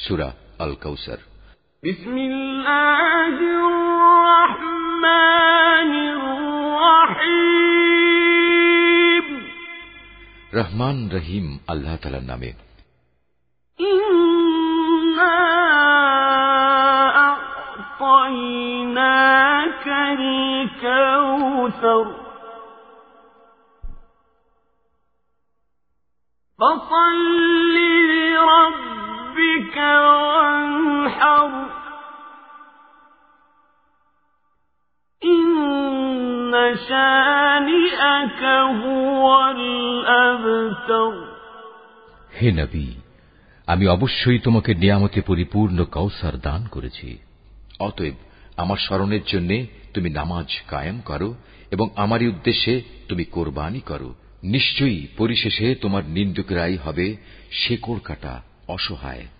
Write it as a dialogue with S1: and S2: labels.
S1: সুরা আল কৌসর রহমান রহিম আল্লাহ তালার নামে أعطيناك الكوثر فصل وانحر إن شانئك هو الأبتر
S2: হে নবী আমি অবশ্যই তোমাকে নিয়ামতে পরিপূর্ণ কৌসার দান করেছি
S1: অতএব আমার স্মরণের জন্য তুমি নামাজ কায়েম করো এবং আমারই উদ্দেশ্যে তুমি কোরবানি করো নিশ্চয়ই পরিশেষে তোমার নিন্দুকরাই হবে শেকড় কাটা অসহায়